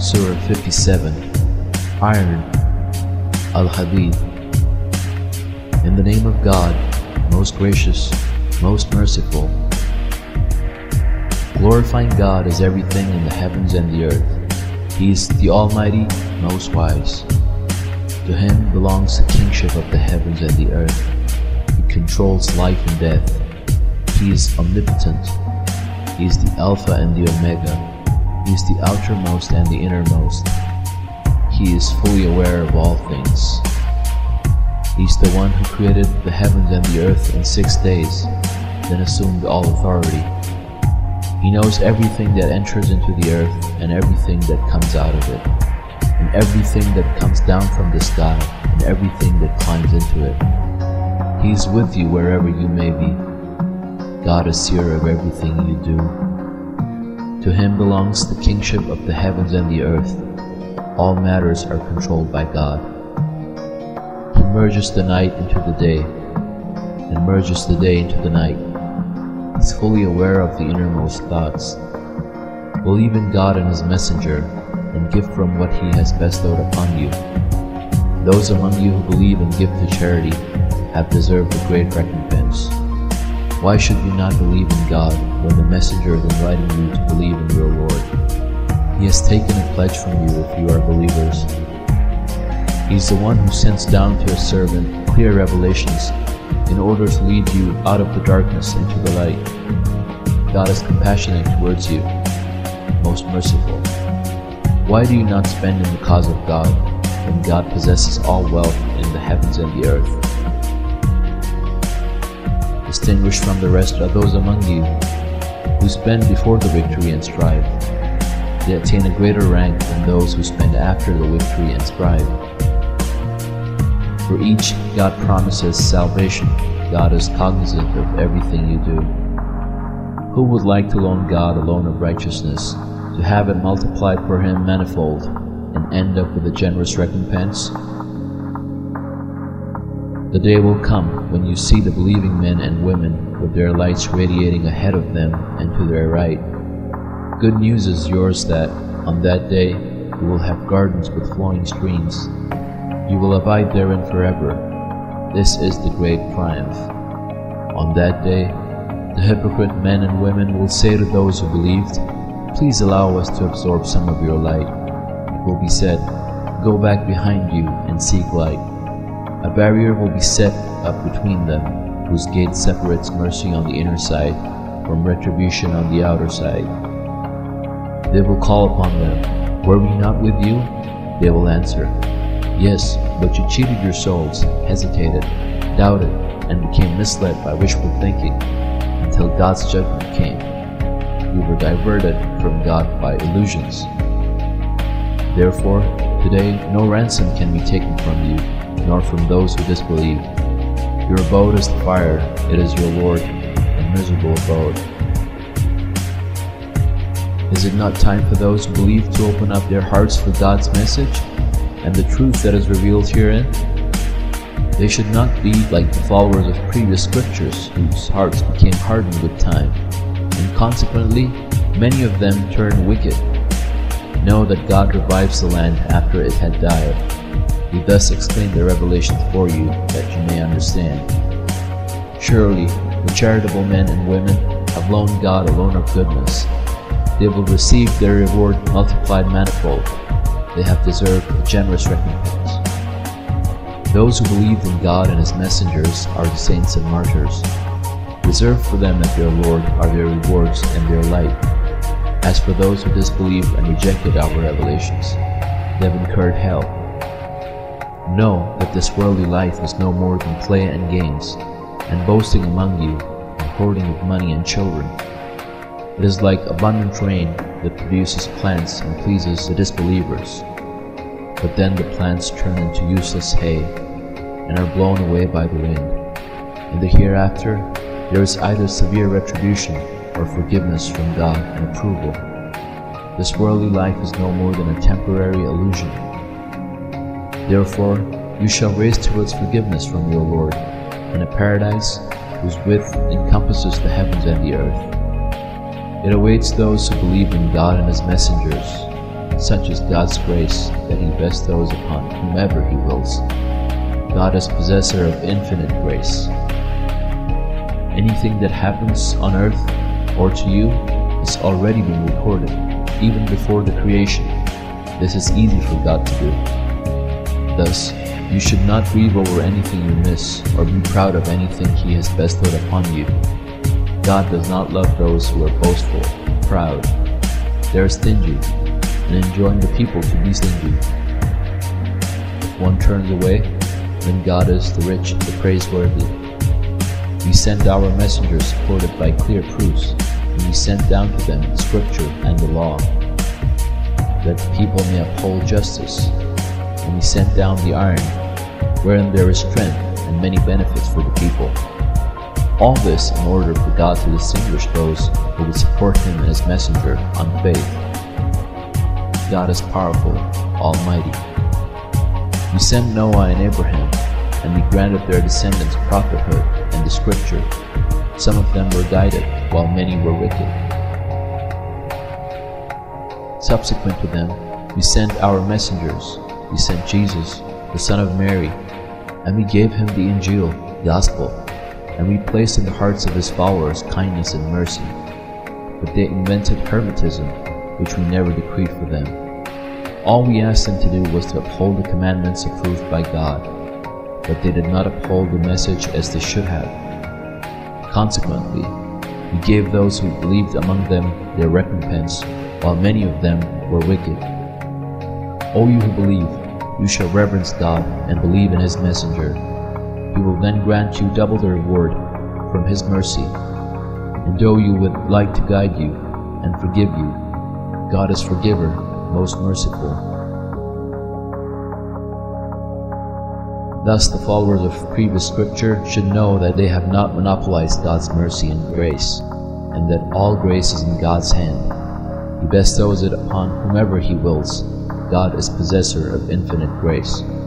Surah 57 Iron Al Hadid In the name of God, most gracious, most merciful. Glorifying God is everything in the heavens and the earth. He is the Almighty, most wise. To Him belongs the kingship of the heavens and the earth. He controls life and death. He is omnipotent. He is the Alpha and the Omega. Is the outermost and the innermost. He is fully aware of all things. He is the one who created the heavens and the earth in six days, then assumed all authority. He knows everything that enters into the earth and everything that comes out of it, and everything that comes down from the sky and everything that climbs into it. He is with you wherever you may be. God is seer of everything you do. To him belongs the kingship of the heavens and the earth. All matters are controlled by God. He merges the night into the day, and merges the day into the night. He's fully aware of the innermost thoughts. Believe in God and His messenger, and give from what He has bestowed upon you. Those among you who believe and give to charity have deserved a great recompense. Why should you not believe in God when the messenger is inviting you to believe in your Lord? He has taken a pledge from you if you are believers. He is the one who sends down to his servant clear revelations in order to lead you out of the darkness into the light. God is compassionate towards you, most merciful. Why do you not spend in the cause of God when God possesses all wealth in the heavens and the earth? Distinguished from the rest are those among you who spend before the victory and strive. They attain a greater rank than those who spend after the victory and strive. For each, God promises salvation. God is cognizant of everything you do. Who would like to loan God a loan of righteousness, to have it multiplied for him manifold, and end up with a generous recompense? The day will come when you see the believing men and women with their lights radiating ahead of them and to their right. Good news is yours that, on that day, you will have gardens with flowing streams you will abide therein forever. This is the great triumph. On that day, the hypocrite men and women will say to those who believed, Please allow us to absorb some of your light. It will be said, Go back behind you and seek light. A barrier will be set up between them, whose gate separates mercy on the inner side from retribution on the outer side. They will call upon them, Were we not with you? They will answer, Yes, but you cheated your souls, hesitated, doubted, and became misled by wishful thinking until God's judgment came. You were diverted from God by illusions. Therefore, today no ransom can be taken from you, nor from those who disbelieve. Your abode is the fire, it is your Lord, a miserable abode. Is it not time for those who believe to open up their hearts for God's message? and the truth that is revealed herein? They should not be like the followers of previous scriptures, whose hearts became hardened with time, and consequently many of them turned wicked. Know that God revives the land after it had died. We thus explain the revelations for you, that you may understand. Surely, the charitable men and women have loaned God a loan of goodness. They will receive their reward multiplied manifold they have deserved a generous recompense. Those who believed in God and His messengers are the saints and martyrs. Reserved for them at their Lord are their rewards and their light. As for those who disbelieved and rejected our revelations, they have incurred hell. Know that this worldly life is no more than play and games, and boasting among you, and hoarding of money and children. It is like abundant rain that produces plants and pleases the disbelievers. But then the plants turn into useless hay and are blown away by the wind. In the hereafter, there is either severe retribution or forgiveness from God and approval. This worldly life is no more than a temporary illusion. Therefore, you shall raise towards forgiveness from your Lord, and a paradise whose width encompasses the heavens and the earth. It awaits those who believe in God and His messengers. Such is God's grace that He bestows upon whomever He wills. God is possessor of infinite grace. Anything that happens on earth or to you has already been recorded, even before the creation. This is easy for God to do. Thus, you should not grieve over anything you miss or be proud of anything He has bestowed upon you. God does not love those who are boastful, proud. They are stingy and enjoying the people to be stingy. If one turns away, then God is the rich, the praiseworthy. We send our messengers supported by clear proofs, and we send down to them the scripture and the law, that the people may uphold justice. And we sent down the iron, wherein there is strength and many benefits for the people. All this in order for God to distinguish those who would support him as messenger on faith. God is powerful, almighty. We sent Noah and Abraham, and we granted their descendants prophethood and the scripture. Some of them were guided, while many were wicked. Subsequent to them, we sent our messengers. We sent Jesus, the Son of Mary, and we gave him the Injil, gospel, and we placed in the hearts of his followers kindness and mercy. But they invented hermitism, which we never decreed for them. All we asked them to do was to uphold the commandments approved by God, but they did not uphold the message as they should have. Consequently, we gave those who believed among them their recompense, while many of them were wicked. O you who believe, you shall reverence God and believe in his messenger. He will then grant you double the reward from his mercy. And though you would like to guide you and forgive you, God is forgiver, most merciful. Thus, the followers of previous scripture should know that they have not monopolized God's mercy and grace, and that all grace is in God's hand. He bestows it upon whomever He wills. God is possessor of infinite grace.